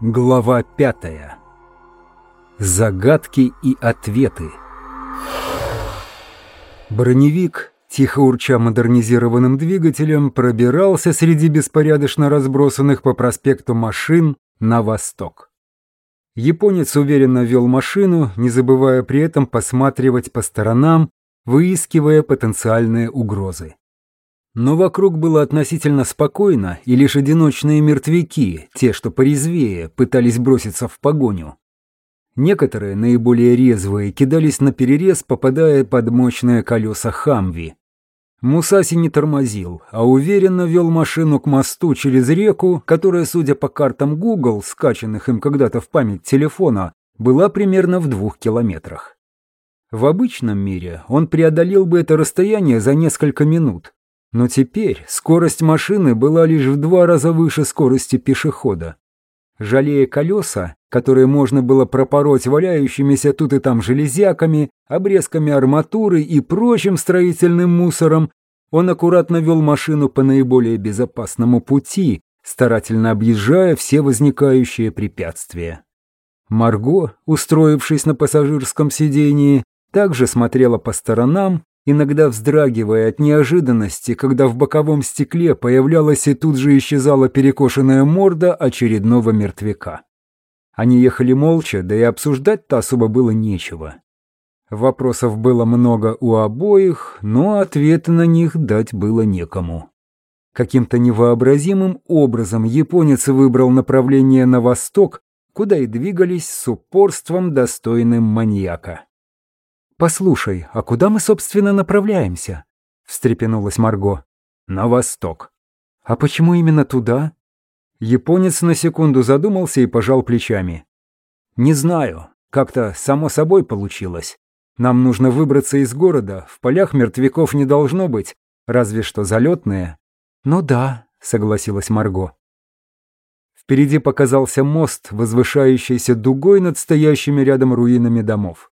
Глава пятая. Загадки и ответы. Броневик, тихо урча модернизированным двигателем, пробирался среди беспорядочно разбросанных по проспекту машин на восток. Японец уверенно вел машину, не забывая при этом посматривать по сторонам, выискивая потенциальные угрозы. Но вокруг было относительно спокойно, и лишь одиночные мертвяки, те, что порезвее, пытались броситься в погоню. Некоторые, наиболее резвые, кидались на перерез, попадая под мощные колеса Хамви. Мусаси не тормозил, а уверенно вел машину к мосту через реку, которая, судя по картам Google, скачанных им когда-то в память телефона, была примерно в двух километрах. В обычном мире он преодолел бы это расстояние за несколько минут, но теперь скорость машины была лишь в два раза выше скорости пешехода. Жалея колеса, которые можно было пропороть валяющимися тут и там железяками, обрезками арматуры и прочим строительным мусором, он аккуратно вел машину по наиболее безопасному пути, старательно объезжая все возникающие препятствия. Марго, устроившись на пассажирском сидении, также смотрела по сторонам иногда вздрагивая от неожиданности, когда в боковом стекле появлялась и тут же исчезала перекошенная морда очередного мертвяка. Они ехали молча, да и обсуждать-то особо было нечего. Вопросов было много у обоих, но ответы на них дать было некому. Каким-то невообразимым образом японец выбрал направление на восток, куда и двигались с упорством, достойным маньяка. «Послушай, а куда мы, собственно, направляемся?» — встрепенулась Марго. «На восток». «А почему именно туда?» Японец на секунду задумался и пожал плечами. «Не знаю. Как-то само собой получилось. Нам нужно выбраться из города, в полях мертвяков не должно быть, разве что залетные». «Ну да», — согласилась Марго. Впереди показался мост, возвышающийся дугой над стоящими рядом руинами домов.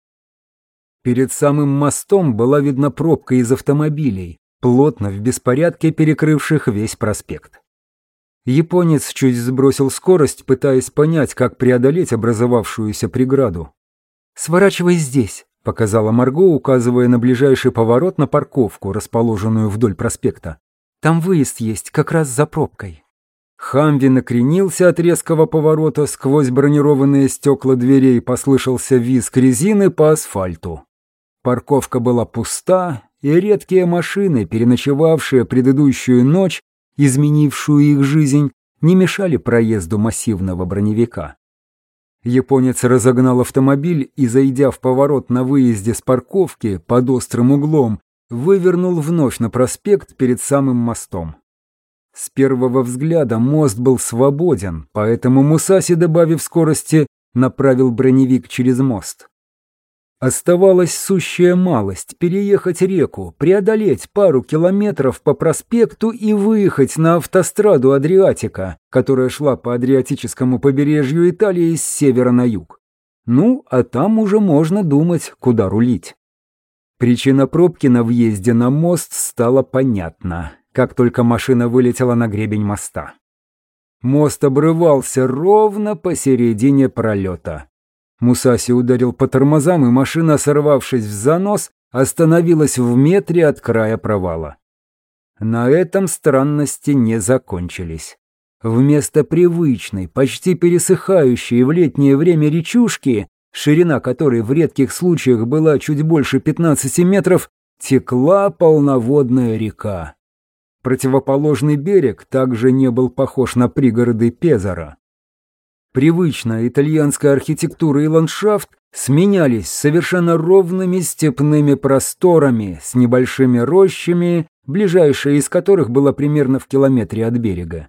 Перед самым мостом была видна пробка из автомобилей, плотно в беспорядке перекрывших весь проспект. Японец чуть сбросил скорость, пытаясь понять, как преодолеть образовавшуюся преграду. «Сворачивай здесь», — показала Марго, указывая на ближайший поворот на парковку, расположенную вдоль проспекта. «Там выезд есть, как раз за пробкой». Хамви накренился от резкого поворота, сквозь бронированные стекла дверей послышался визг резины по асфальту. Парковка была пуста, и редкие машины, переночевавшие предыдущую ночь, изменившую их жизнь, не мешали проезду массивного броневика. Японец разогнал автомобиль и, зайдя в поворот на выезде с парковки под острым углом, вывернул вновь на проспект перед самым мостом. С первого взгляда мост был свободен, поэтому Мусаси, добавив скорости, направил броневик через мост. Оставалась сущая малость – переехать реку, преодолеть пару километров по проспекту и выехать на автостраду Адриатика, которая шла по Адриатическому побережью Италии с севера на юг. Ну, а там уже можно думать, куда рулить. Причина пробки на въезде на мост стала понятна, как только машина вылетела на гребень моста. Мост обрывался ровно посередине пролета. Мусаси ударил по тормозам, и машина, сорвавшись в занос, остановилась в метре от края провала. На этом странности не закончились. Вместо привычной, почти пересыхающей в летнее время речушки, ширина которой в редких случаях была чуть больше 15 метров, текла полноводная река. Противоположный берег также не был похож на пригороды Пезара. Привычная итальянская архитектура и ландшафт сменялись совершенно ровными степными просторами с небольшими рощами, ближайшая из которых была примерно в километре от берега.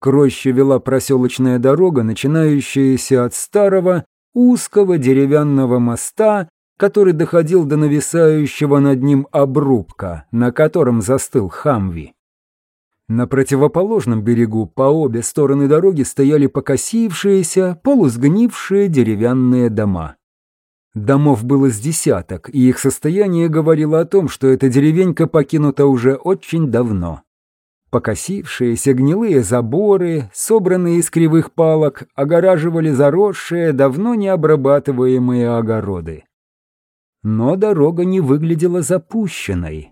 К роще вела проселочная дорога, начинающаяся от старого узкого деревянного моста, который доходил до нависающего над ним обрубка, на котором застыл Хамви. На противоположном берегу по обе стороны дороги стояли покосившиеся, полусгнившие деревянные дома. Домов было с десяток, и их состояние говорило о том, что эта деревенька покинута уже очень давно. Покосившиеся гнилые заборы, собранные из кривых палок, огораживали заросшие, давно не обрабатываемые огороды. Но дорога не выглядела запущенной.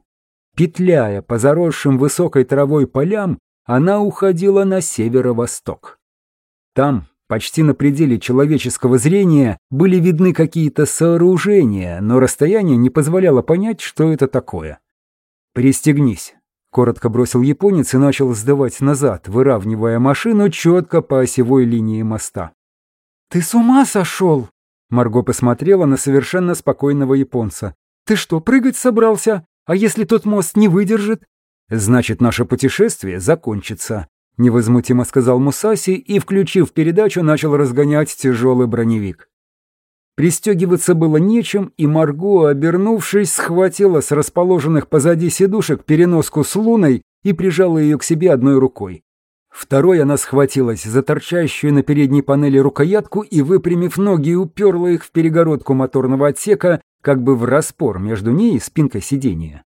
Петляя по заросшим высокой травой полям, она уходила на северо-восток. Там, почти на пределе человеческого зрения, были видны какие-то сооружения, но расстояние не позволяло понять, что это такое. «Пристегнись», Коротко бросил японец и начал сдавать назад, выравнивая машину четко по осевой линии моста. «Ты с ума сошел?» Марго посмотрела на совершенно спокойного японца. «Ты что, прыгать собрался? А если тот мост не выдержит?» «Значит, наше путешествие закончится», — невозмутимо сказал Мусаси и, включив передачу, начал разгонять тяжелый броневик. Пристегиваться было нечем, и Марго, обернувшись, схватила с расположенных позади сидушек переноску с луной и прижала ее к себе одной рукой. Второй она схватилась за торчащую на передней панели рукоятку и, выпрямив ноги, уперла их в перегородку моторного отсека, как бы в распор между ней и спинкой сиденья.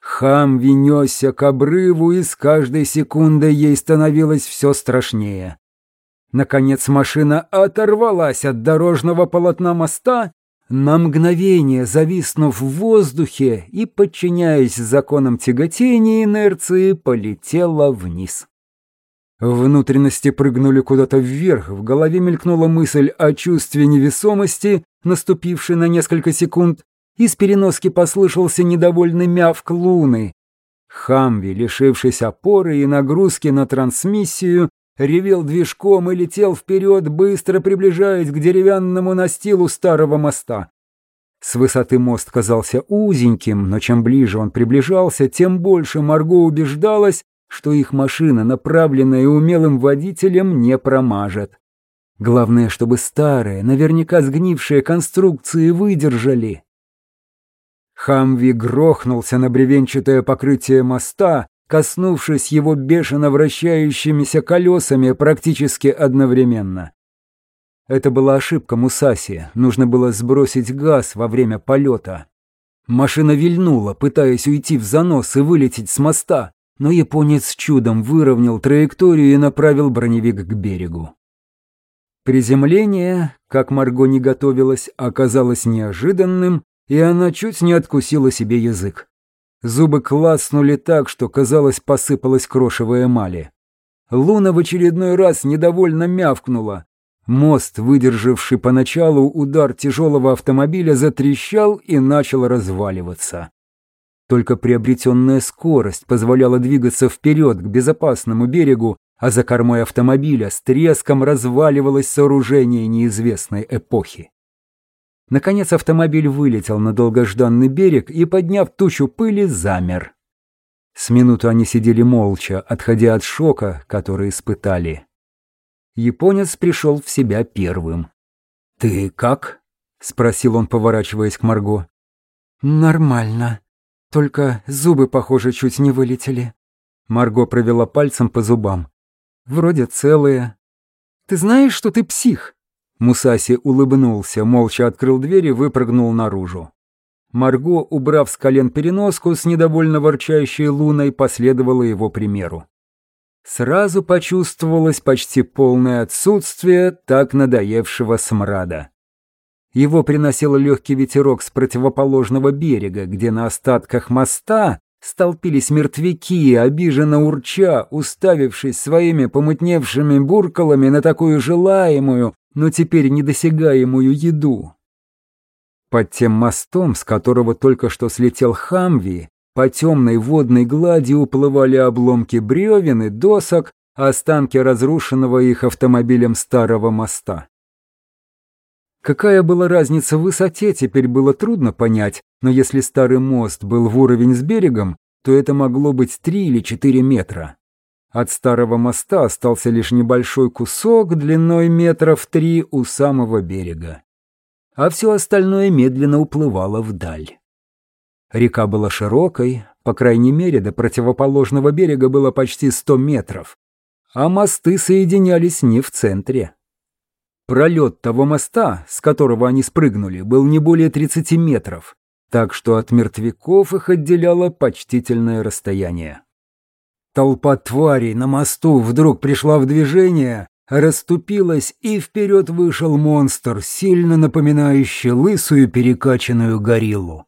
Хам несся к обрыву, и с каждой секундой ей становилось все страшнее. Наконец машина оторвалась от дорожного полотна моста, на мгновение зависнув в воздухе и, подчиняясь законам тяготения и инерции, полетела вниз. Внутренности прыгнули куда-то вверх, в голове мелькнула мысль о чувстве невесомости, наступившей на несколько секунд, из переноски послышался недовольный мявк луны. Хамви, лишившись опоры и нагрузки на трансмиссию, ревел движком и летел вперед, быстро приближаясь к деревянному настилу старого моста. С высоты мост казался узеньким, но чем ближе он приближался, тем больше Марго убеждалась, что их машина, направленная умелым водителем, не промажет. Главное, чтобы старые, наверняка сгнившие конструкции выдержали. Хамви грохнулся на бревенчатое покрытие моста, коснувшись его бешено вращающимися колесами практически одновременно. Это была ошибка Мусаси, нужно было сбросить газ во время полета. Машина вильнула, пытаясь уйти в занос и вылететь с моста, но японец чудом выровнял траекторию и направил броневик к берегу. Приземление, как Марго не готовилась, оказалось неожиданным, и она чуть не откусила себе язык. Зубы клацнули так, что, казалось, посыпалась крошевая эмали. Луна в очередной раз недовольно мявкнула. Мост, выдержавший поначалу удар тяжелого автомобиля, затрещал и начал разваливаться. Только приобретенная скорость позволяла двигаться вперед к безопасному берегу, а за кормой автомобиля с треском разваливалось сооружение неизвестной эпохи. Наконец автомобиль вылетел на долгожданный берег и, подняв тучу пыли, замер. С минуту они сидели молча, отходя от шока, который испытали. Японец пришел в себя первым. «Ты как?» — спросил он, поворачиваясь к Марго. «Нормально. Только зубы, похоже, чуть не вылетели». Марго провела пальцем по зубам. «Вроде целые». «Ты знаешь, что ты псих?» Мусаси улыбнулся, молча открыл дверь и выпрыгнул наружу. Марго, убрав с колен переноску с недовольно ворчащей луной, последовала его примеру. Сразу почувствовалось почти полное отсутствие так надоевшего смрада. Его приносил легкий ветерок с противоположного берега, где на остатках моста столпились мертвяки, обиженно урча, уставившись своими помутневшими буркалами на такую желаемую, но теперь недосягаемую еду. Под тем мостом, с которого только что слетел Хамви, по темной водной глади уплывали обломки бревен и досок, останки разрушенного их автомобилем старого моста. Какая была разница в высоте, теперь было трудно понять, но если старый мост был в уровень с берегом, то это могло быть три или четыре метра. От старого моста остался лишь небольшой кусок длиной метров три у самого берега. А все остальное медленно уплывало вдаль. Река была широкой, по крайней мере, до противоположного берега было почти сто метров, а мосты соединялись не в центре. Пролет того моста, с которого они спрыгнули, был не более 30 метров, так что от мертвяков их отделяло почтительное расстояние. Толпа тварей на мосту вдруг пришла в движение, расступилась, и вперед вышел монстр, сильно напоминающий лысую перекачанную гориллу.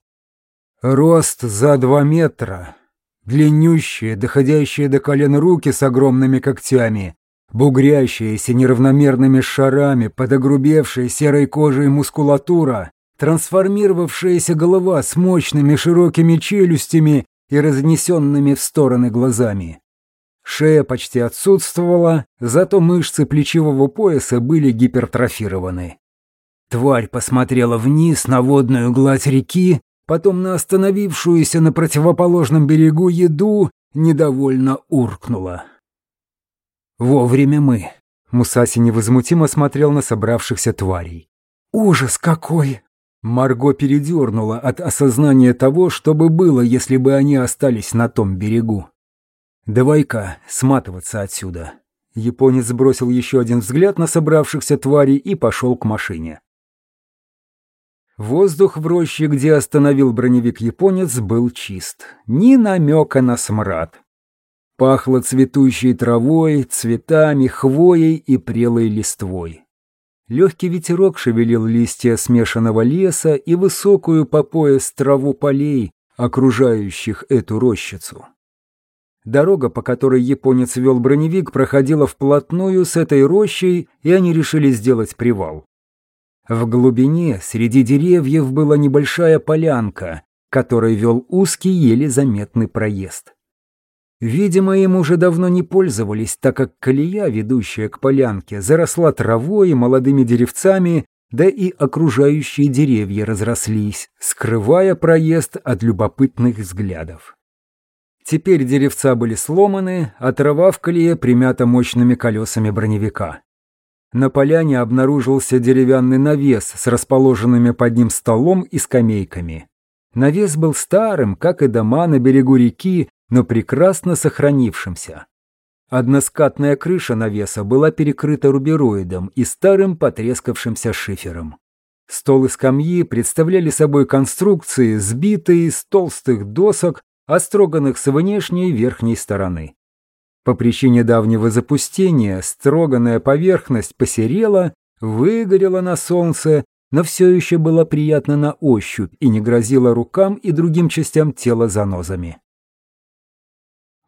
Рост за два метра, длиннющие, доходящие до колен руки с огромными когтями, бугрящиеся неравномерными шарами, подогрубевшая серой кожей мускулатура, трансформировавшаяся голова с мощными широкими челюстями и разнесенными в стороны глазами. Шея почти отсутствовала, зато мышцы плечевого пояса были гипертрофированы. Тварь посмотрела вниз на водную гладь реки, потом на остановившуюся на противоположном берегу еду, недовольно уркнула. Вовремя мы. Мусаси невозмутимо смотрел на собравшихся тварей. «Ужас какой!» Марго передернула от осознания того, что бы было, если бы они остались на том берегу. «Давай-ка сматываться отсюда». Японец бросил еще один взгляд на собравшихся тварей и пошел к машине. Воздух в роще, где остановил броневик японец, был чист. Ни намека на смрад. Пахло цветущей травой, цветами, хвоей и прелой листвой. Легкий ветерок шевелил листья смешанного леса и высокую по пояс траву полей, окружающих эту рощицу. Дорога, по которой японец вел броневик, проходила вплотную с этой рощей, и они решили сделать привал. В глубине, среди деревьев, была небольшая полянка, которой вел узкий, еле заметный проезд. Видимо, им уже давно не пользовались, так как колея, ведущая к полянке, заросла травой и молодыми деревцами, да и окружающие деревья разрослись, скрывая проезд от любопытных взглядов. Теперь деревца были сломаны, а трава в колее примята мощными колесами броневика. На поляне обнаружился деревянный навес с расположенными под ним столом и скамейками. Навес был старым, как и дома на берегу реки, но прекрасно сохранившимся. Односкатная крыша навеса была перекрыта рубероидом и старым потрескавшимся шифером. Стол и скамьи представляли собой конструкции, сбитые из толстых досок, остроганных с внешней верхней стороны. По причине давнего запустения строганная поверхность посерела, выгорела на солнце, но все еще была приятна на ощупь и не грозила рукам и другим частям тела занозами.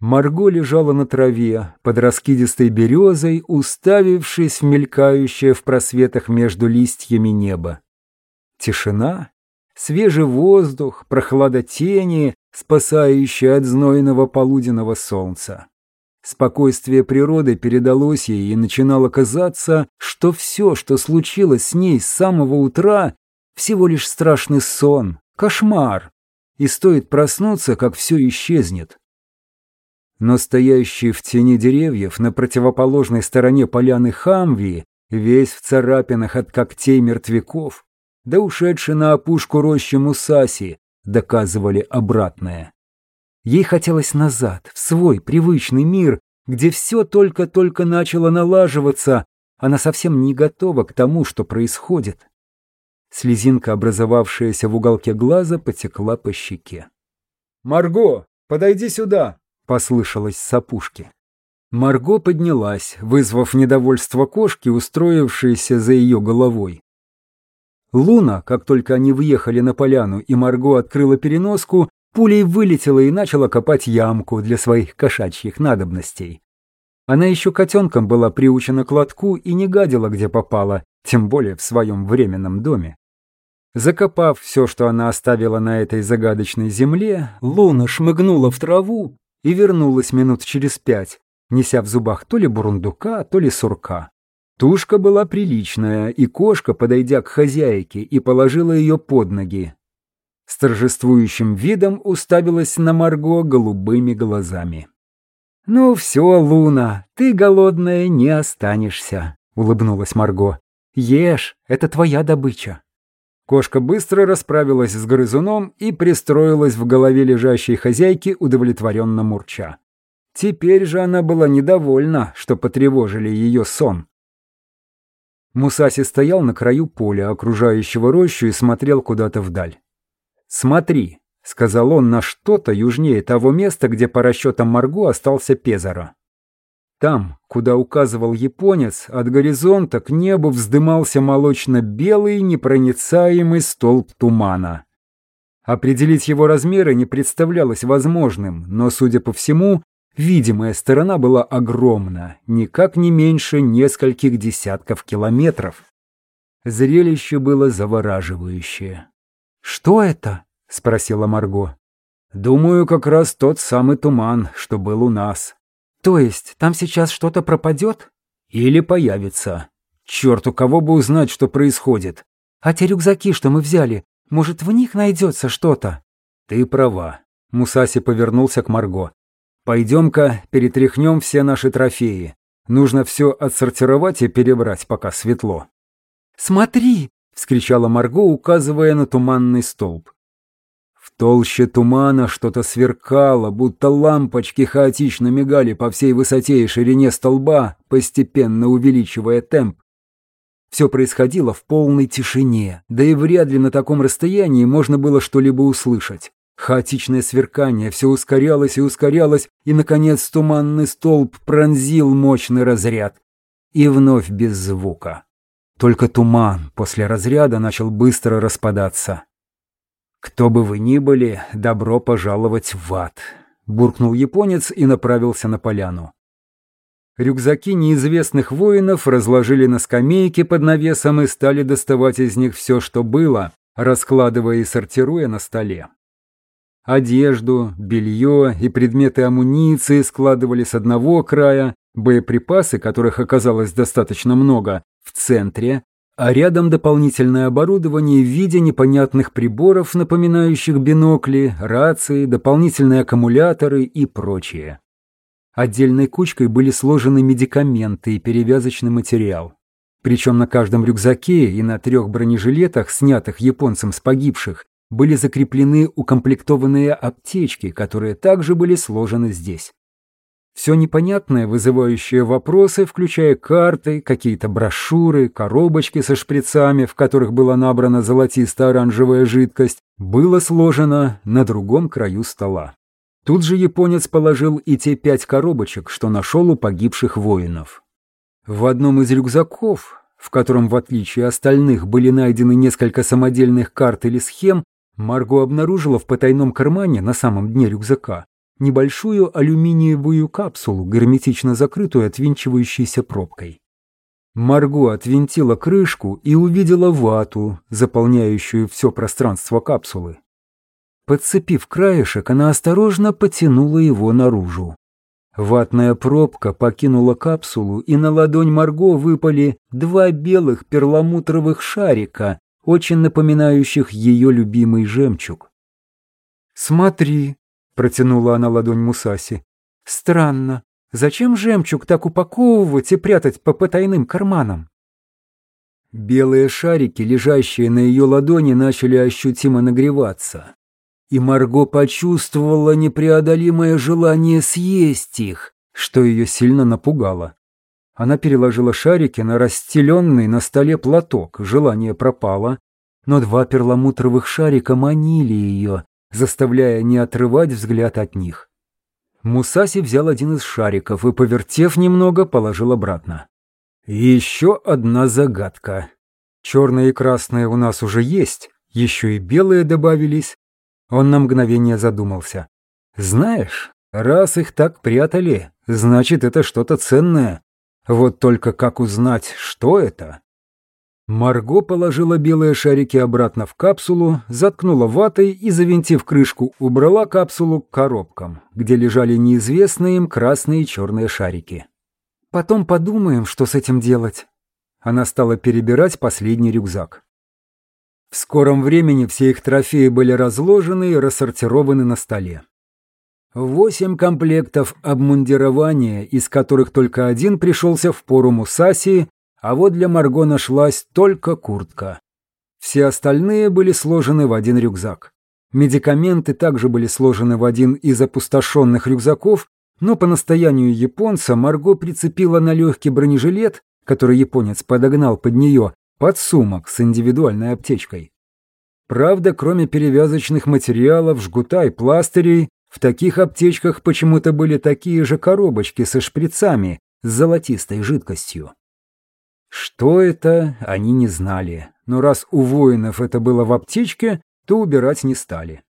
Марго лежала на траве, под раскидистой березой, уставившись в мелькающее в просветах между листьями небо. Тишина, свежий воздух, прохлада тени, спасающая от знойного полуденного солнца. Спокойствие природы передалось ей, и начинало казаться, что все, что случилось с ней с самого утра, всего лишь страшный сон, кошмар, и стоит проснуться, как все исчезнет но стоящий в тени деревьев на противоположной стороне поляны Хамви, весь в царапинах от когтей мертвяков, да ушедший на опушку рощи Мусаси, доказывали обратное. Ей хотелось назад, в свой привычный мир, где все только-только начало налаживаться, она совсем не готова к тому, что происходит. Слезинка, образовавшаяся в уголке глаза, потекла по щеке. «Марго, подойди сюда!» — послышалось с опушки. Марго поднялась, вызвав недовольство кошки, устроившейся за ее головой. Луна, как только они въехали на поляну и Марго открыла переноску, пулей вылетела и начала копать ямку для своих кошачьих надобностей. Она еще котенком была приучена к лотку и не гадила, где попала, тем более в своем временном доме. Закопав все, что она оставила на этой загадочной земле, Луна шмыгнула в траву и вернулась минут через пять, неся в зубах то ли бурундука, то ли сурка. Тушка была приличная, и кошка, подойдя к хозяйке, и положила ее под ноги. С торжествующим видом уставилась на Марго голубыми глазами. «Ну все, Луна, ты голодная не останешься», — улыбнулась Марго. «Ешь, это твоя добыча». Кошка быстро расправилась с грызуном и пристроилась в голове лежащей хозяйки, удовлетворенно мурча. Теперь же она была недовольна, что потревожили ее сон. Мусаси стоял на краю поля, окружающего рощу, и смотрел куда-то вдаль. «Смотри», сказал он на что-то южнее того места, где по расчетам Марго остался Пезаро. Там, куда указывал японец, от горизонта к небу вздымался молочно-белый непроницаемый столб тумана. Определить его размеры не представлялось возможным, но, судя по всему, видимая сторона была огромна, никак не меньше нескольких десятков километров. Зрелище было завораживающее. «Что это?» — спросила Марго. «Думаю, как раз тот самый туман, что был у нас». «То есть там сейчас что-то пропадет?» «Или появится. Черт, у кого бы узнать, что происходит?» «А те рюкзаки, что мы взяли, может, в них найдется что-то?» «Ты права». Мусаси повернулся к Марго. «Пойдем-ка перетряхнем все наши трофеи. Нужно все отсортировать и перебрать, пока светло». «Смотри!» — вскричала Марго, указывая на туманный столб. В толще тумана что-то сверкало, будто лампочки хаотично мигали по всей высоте и ширине столба, постепенно увеличивая темп. Все происходило в полной тишине, да и вряд ли на таком расстоянии можно было что-либо услышать. Хаотичное сверкание все ускорялось и ускорялось, и, наконец, туманный столб пронзил мощный разряд. И вновь без звука. Только туман после разряда начал быстро распадаться. «Кто бы вы ни были, добро пожаловать в ад», — буркнул японец и направился на поляну. Рюкзаки неизвестных воинов разложили на скамейке под навесом и стали доставать из них все, что было, раскладывая и сортируя на столе. Одежду, белье и предметы амуниции складывали с одного края, боеприпасы, которых оказалось достаточно много, в центре, а рядом дополнительное оборудование в виде непонятных приборов, напоминающих бинокли, рации, дополнительные аккумуляторы и прочее. Отдельной кучкой были сложены медикаменты и перевязочный материал. Причем на каждом рюкзаке и на трех бронежилетах, снятых японцем с погибших, были закреплены укомплектованные аптечки, которые также были сложены здесь. Все непонятное, вызывающее вопросы, включая карты, какие-то брошюры, коробочки со шприцами, в которых была набрана золотисто-оранжевая жидкость, было сложено на другом краю стола. Тут же японец положил и те пять коробочек, что нашел у погибших воинов. В одном из рюкзаков, в котором, в отличие остальных, были найдены несколько самодельных карт или схем, Марго обнаружила в потайном кармане на самом дне рюкзака небольшую алюминиевую капсулу, герметично закрытую отвинчивающейся пробкой. Марго отвинтила крышку и увидела вату, заполняющую все пространство капсулы. Подцепив краешек, она осторожно потянула его наружу. Ватная пробка покинула капсулу, и на ладонь Марго выпали два белых перламутровых шарика, очень напоминающих ее любимый жемчуг. «Смотри», — протянула она ладонь Мусаси, — «странно. Зачем жемчуг так упаковывать и прятать по потайным карманам?» Белые шарики, лежащие на ее ладони, начали ощутимо нагреваться и Марго почувствовала непреодолимое желание съесть их, что ее сильно напугало. Она переложила шарики на расстеленный на столе платок, желание пропало, но два перламутровых шарика манили ее, заставляя не отрывать взгляд от них. Мусаси взял один из шариков и, повертев немного, положил обратно. Еще одна загадка. Черные и красные у нас уже есть, еще и белые добавились, он на мгновение задумался. «Знаешь, раз их так прятали, значит, это что-то ценное. Вот только как узнать, что это?» Марго положила белые шарики обратно в капсулу, заткнула ватой и, завинтив крышку, убрала капсулу к коробкам, где лежали неизвестные им красные и черные шарики. «Потом подумаем, что с этим делать». Она стала перебирать последний рюкзак. В скором времени все их трофеи были разложены и рассортированы на столе. Восемь комплектов обмундирования, из которых только один пришелся в пору Мусаси, а вот для Марго нашлась только куртка. Все остальные были сложены в один рюкзак. Медикаменты также были сложены в один из опустошенных рюкзаков, но по настоянию японца Марго прицепила на легкий бронежилет, который японец подогнал под нее, под сумок с индивидуальной аптечкой. Правда, кроме перевязочных материалов, жгута и пластырей, в таких аптечках почему-то были такие же коробочки со шприцами с золотистой жидкостью. Что это, они не знали, но раз у воинов это было в аптечке, то убирать не стали.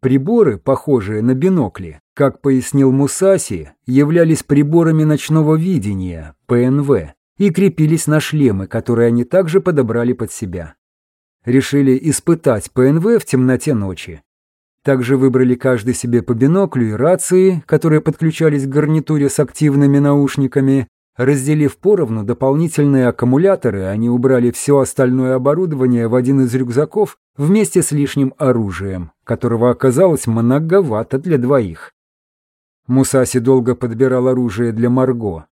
Приборы, похожие на бинокли, как пояснил Мусаси, являлись приборами ночного видения, ПНВ, и крепились на шлемы, которые они также подобрали под себя. Решили испытать ПНВ в темноте ночи. Также выбрали каждый себе по биноклю и рации, которые подключались к гарнитуре с активными наушниками, Разделив поровну дополнительные аккумуляторы, они убрали все остальное оборудование в один из рюкзаков вместе с лишним оружием, которого оказалось многовато для двоих. Мусаси долго подбирал оружие для Марго.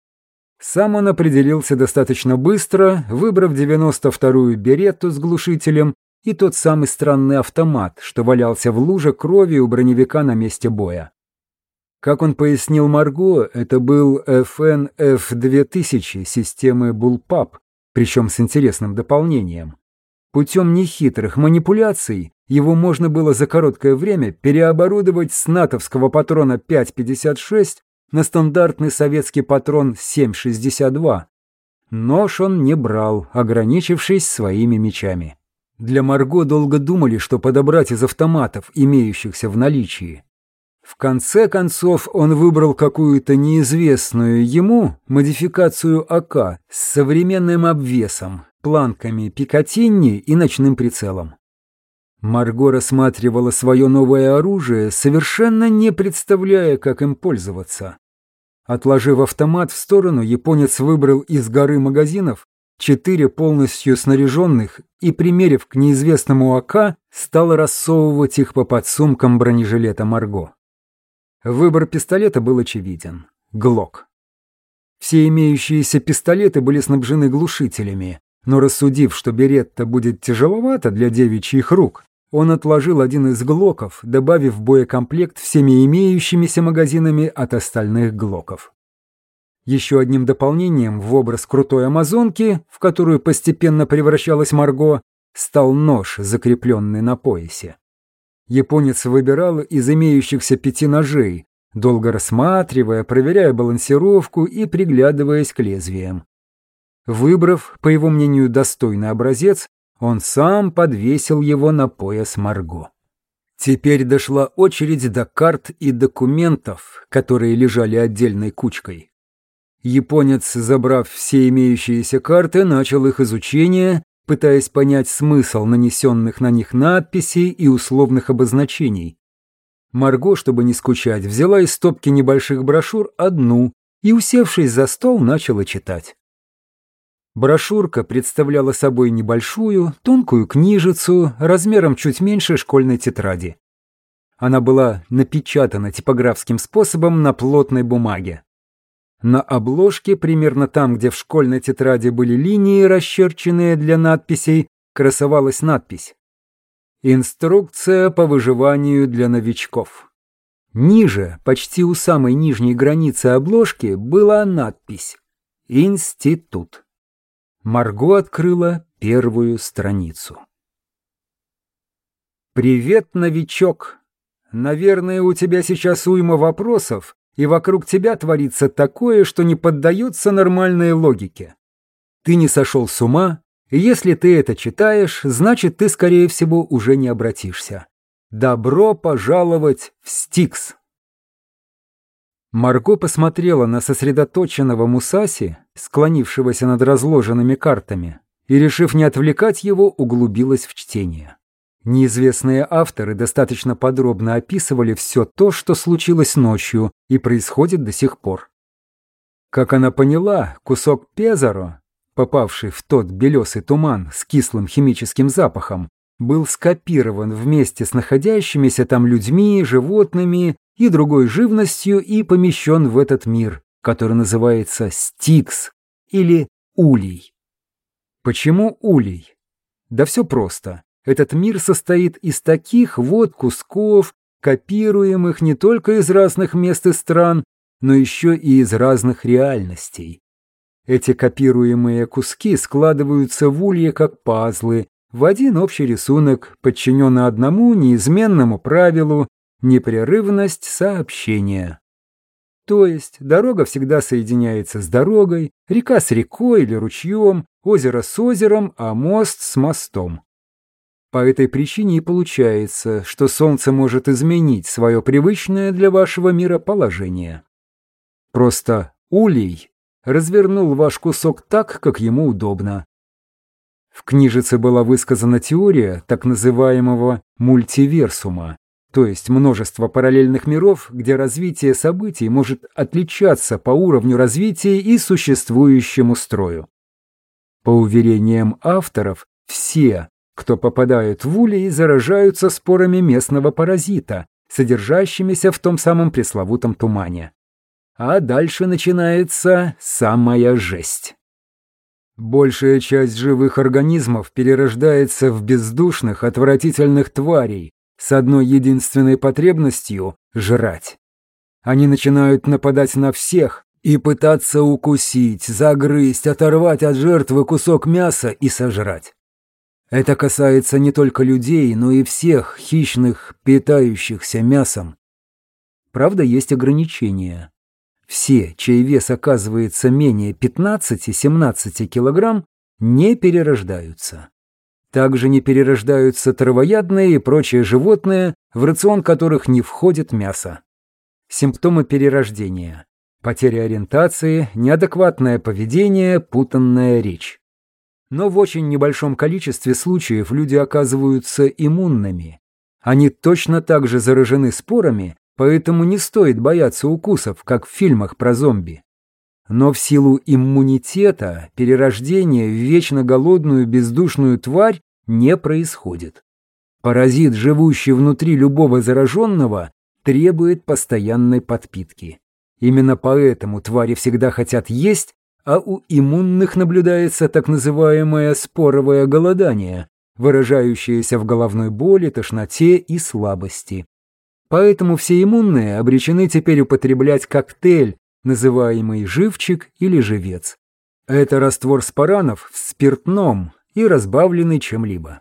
Сам он определился достаточно быстро, выбрав 92-ю беретту с глушителем и тот самый странный автомат, что валялся в луже крови у броневика на месте боя. Как он пояснил Марго, это был FNF-2000 системы Bullpup, причем с интересным дополнением. Путем нехитрых манипуляций его можно было за короткое время переоборудовать с натовского патрона 5.56 на стандартный советский патрон 7.62. Нож он не брал, ограничившись своими мечами. Для Марго долго думали, что подобрать из автоматов, имеющихся в наличии. В конце концов он выбрал какую-то неизвестную ему модификацию АК с современным обвесом, планками Пикатинни и ночным прицелом. Марго рассматривала свое новое оружие, совершенно не представляя, как им пользоваться. Отложив автомат в сторону, японец выбрал из горы магазинов четыре полностью снаряженных и, примерив к неизвестному АК, стал рассовывать их по подсумкам бронежилета Марго. Выбор пистолета был очевиден. Глок. Все имеющиеся пистолеты были снабжены глушителями, но рассудив, что беретта будет тяжеловато для девичьих рук, он отложил один из глоков, добавив в боекомплект всеми имеющимися магазинами от остальных глоков. Еще одним дополнением в образ крутой амазонки, в которую постепенно превращалась Марго, стал нож, закрепленный на поясе. Японец выбирал из имеющихся пяти ножей, долго рассматривая, проверяя балансировку и приглядываясь к лезвиям. Выбрав, по его мнению, достойный образец, он сам подвесил его на пояс Марго. Теперь дошла очередь до карт и документов, которые лежали отдельной кучкой. Японец, забрав все имеющиеся карты, начал их изучение пытаясь понять смысл нанесенных на них надписей и условных обозначений. Марго, чтобы не скучать, взяла из стопки небольших брошюр одну и, усевшись за стол, начала читать. Брошюрка представляла собой небольшую, тонкую книжицу размером чуть меньше школьной тетради. Она была напечатана типографским способом на плотной бумаге. На обложке, примерно там, где в школьной тетради были линии, расчерченные для надписей, красовалась надпись «Инструкция по выживанию для новичков». Ниже, почти у самой нижней границы обложки, была надпись «Институт». Марго открыла первую страницу. «Привет, новичок! Наверное, у тебя сейчас уйма вопросов, и вокруг тебя творится такое, что не поддается нормальной логике. Ты не сошел с ума, и если ты это читаешь, значит, ты, скорее всего, уже не обратишься. Добро пожаловать в Стикс! Марго посмотрела на сосредоточенного Мусаси, склонившегося над разложенными картами, и, решив не отвлекать его, углубилась в чтение. Неизвестные авторы достаточно подробно описывали все то, что случилось ночью и происходит до сих пор. Как она поняла, кусок Пезаро, попавший в тот белесый туман с кислым химическим запахом, был скопирован вместе с находящимися там людьми, животными и другой живностью и помещен в этот мир, который называется Стикс или Улей. Почему Улей? Да все просто. Этот мир состоит из таких вот кусков, копируемых не только из разных мест и стран, но еще и из разных реальностей. Эти копируемые куски складываются в улье как пазлы, в один общий рисунок, подчиненный одному неизменному правилу непрерывность сообщения. То есть дорога всегда соединяется с дорогой, река с рекой или ручьем, озеро с озером, а мост с мостом. По этой причине и получается, что Солнце может изменить свое привычное для вашего мира положение. Просто Улей развернул ваш кусок так, как ему удобно. В книжице была высказана теория так называемого мультиверсума, то есть множество параллельных миров, где развитие событий может отличаться по уровню развития и существующему строю. По уверениям авторов, все, кто попадают в улей, заражаются спорами местного паразита, содержащимися в том самом пресловутом тумане. А дальше начинается самая жесть. Большая часть живых организмов перерождается в бездушных, отвратительных тварей, с одной единственной потребностью — жрать. Они начинают нападать на всех и пытаться укусить, загрызть, оторвать от жертвы кусок мяса и сожрать. Это касается не только людей, но и всех хищных, питающихся мясом. Правда, есть ограничения. Все, чей вес оказывается менее 15-17 килограмм, не перерождаются. Также не перерождаются травоядные и прочие животные, в рацион которых не входит мясо. Симптомы перерождения. Потеря ориентации, неадекватное поведение, путанная речь. Но в очень небольшом количестве случаев люди оказываются иммунными. Они точно так же заражены спорами, поэтому не стоит бояться укусов, как в фильмах про зомби. Но в силу иммунитета перерождение в вечно голодную бездушную тварь не происходит. Паразит, живущий внутри любого зараженного, требует постоянной подпитки. Именно поэтому твари всегда хотят есть, а у иммунных наблюдается так называемое споровое голодание, выражающееся в головной боли, тошноте и слабости. Поэтому все иммунные обречены теперь употреблять коктейль, называемый живчик или живец. Это раствор спаранов в спиртном и разбавленный чем-либо.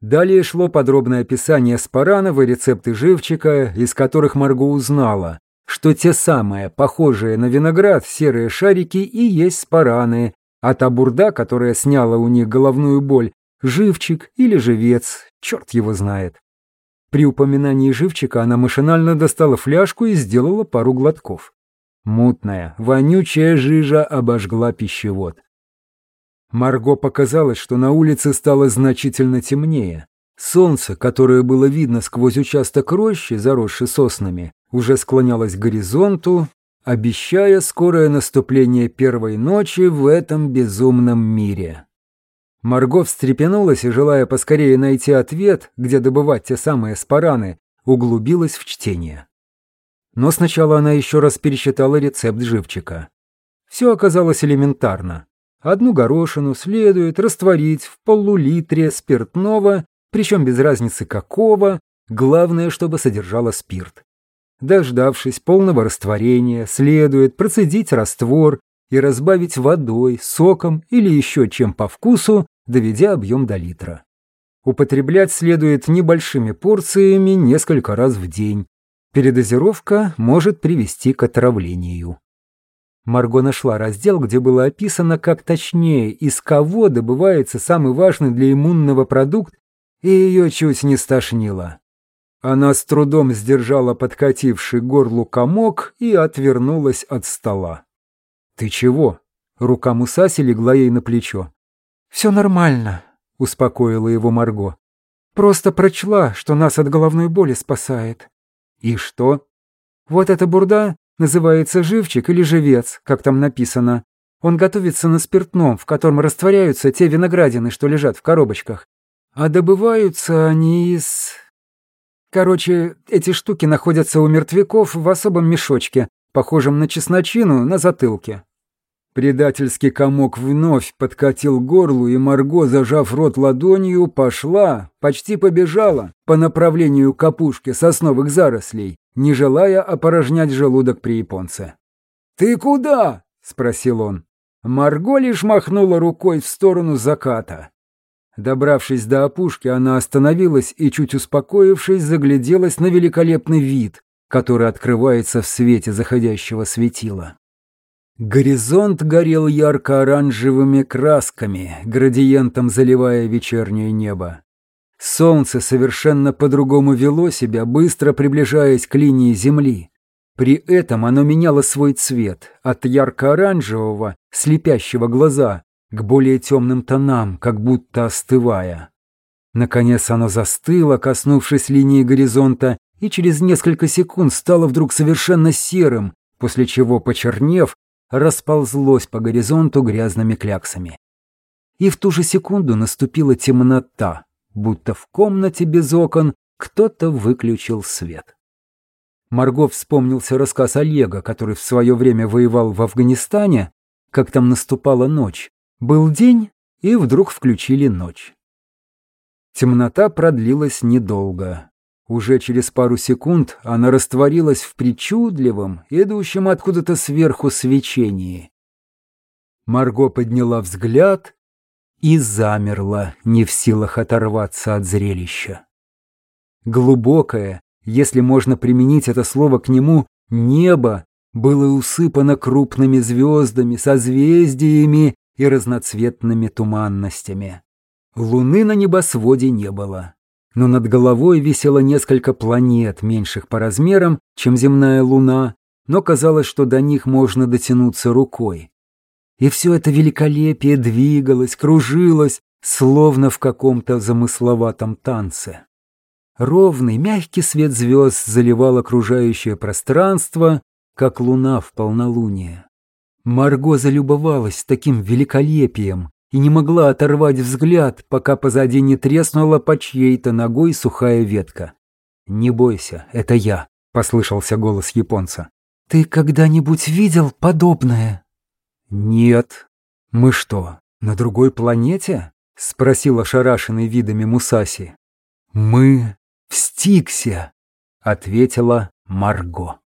Далее шло подробное описание спаранов и рецепты живчика, из которых Марго узнала, что те самые, похожие на виноград, серые шарики и есть спараны, а та бурда, которая сняла у них головную боль, живчик или живец, черт его знает. При упоминании живчика она машинально достала фляжку и сделала пару глотков. Мутная, вонючая жижа обожгла пищевод. Марго показалось, что на улице стало значительно темнее. Солнце, которое было видно сквозь участок рощи, заросший соснами, уже склонялось к горизонту, обещая скорое наступление первой ночи в этом безумном мире. Марго встрепенулась и, желая поскорее найти ответ, где добывать те самые спараны, углубилась в чтение. Но сначала она еще раз пересчитала рецепт живчика. Все оказалось элементарно. Одну горошину следует растворить в полулитре спиртного, причем без разницы какого, главное, чтобы содержало спирт. Дождавшись полного растворения, следует процедить раствор и разбавить водой, соком или еще чем по вкусу, доведя объем до литра. Употреблять следует небольшими порциями несколько раз в день. Передозировка может привести к отравлению. Марго нашла раздел, где было описано, как точнее из кого добывается самый важный для иммунного продукт, и ее чуть не стошнило. Она с трудом сдержала подкативший горлу комок и отвернулась от стола. «Ты чего?» Рука Мусаси легла ей на плечо. «Все нормально», — успокоила его Марго. «Просто прочла, что нас от головной боли спасает». «И что?» «Вот эта бурда называется живчик или живец, как там написано. Он готовится на спиртном, в котором растворяются те виноградины, что лежат в коробочках. А добываются они из... Короче, эти штуки находятся у мертвяков в особом мешочке, похожем на чесночину на затылке. Предательский комок вновь подкатил горлу, и Марго, зажав рот ладонью, пошла, почти побежала по направлению к опушке сосновых зарослей, не желая опорожнять желудок при японце. «Ты куда?» — спросил он. Марго лишь махнула рукой в сторону заката. Добравшись до опушки, она остановилась и, чуть успокоившись, загляделась на великолепный вид, который открывается в свете заходящего светила. Горизонт горел ярко-оранжевыми красками, градиентом заливая вечернее небо. Солнце совершенно по-другому вело себя, быстро приближаясь к линии земли. При этом оно меняло свой цвет от ярко-оранжевого, слепящего глаза, к более темным тонам, как будто остывая. Наконец оно застыло, коснувшись линии горизонта, и через несколько секунд стало вдруг совершенно серым, после чего, почернев, расползлось по горизонту грязными кляксами. И в ту же секунду наступила темнота, будто в комнате без окон кто-то выключил свет. Марго вспомнился рассказ Олега, который в свое время воевал в Афганистане, как там наступала ночь. Был день, и вдруг включили ночь. Темнота продлилась недолго. Уже через пару секунд она растворилась в причудливом, идущем откуда-то сверху свечении. Марго подняла взгляд и замерла, не в силах оторваться от зрелища. Глубокое, если можно применить это слово к нему, небо было усыпано крупными звездами, созвездиями и разноцветными туманностями. Луны на небосводе не было, но над головой висело несколько планет, меньших по размерам, чем земная луна, но казалось, что до них можно дотянуться рукой. И все это великолепие двигалось, кружилось, словно в каком-то замысловатом танце. Ровный, мягкий свет звезд заливал окружающее пространство, как луна в полнолуние. Марго залюбовалась таким великолепием и не могла оторвать взгляд, пока позади не треснула по чьей-то ногой сухая ветка. «Не бойся, это я», — послышался голос японца. «Ты когда-нибудь видел подобное?» «Нет. Мы что, на другой планете?» — спросил ошарашенный видами Мусаси. «Мы в Стиксе», — ответила Марго.